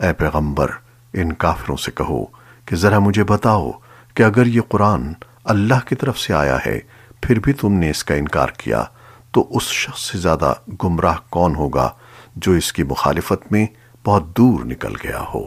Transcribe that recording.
اے پیغمبر، ان کافروں سے کہو کہ ذرا مجھے بتاؤ کہ اگر یہ قرآن اللہ کی طرف سے آیا ہے، پھر بھی تم نے اس کا انکار کیا، تو اس شخص سے زیادہ گمراہ کون ہوگا جو اس کی مخالفت میں بہت دور نکل گیا ہو؟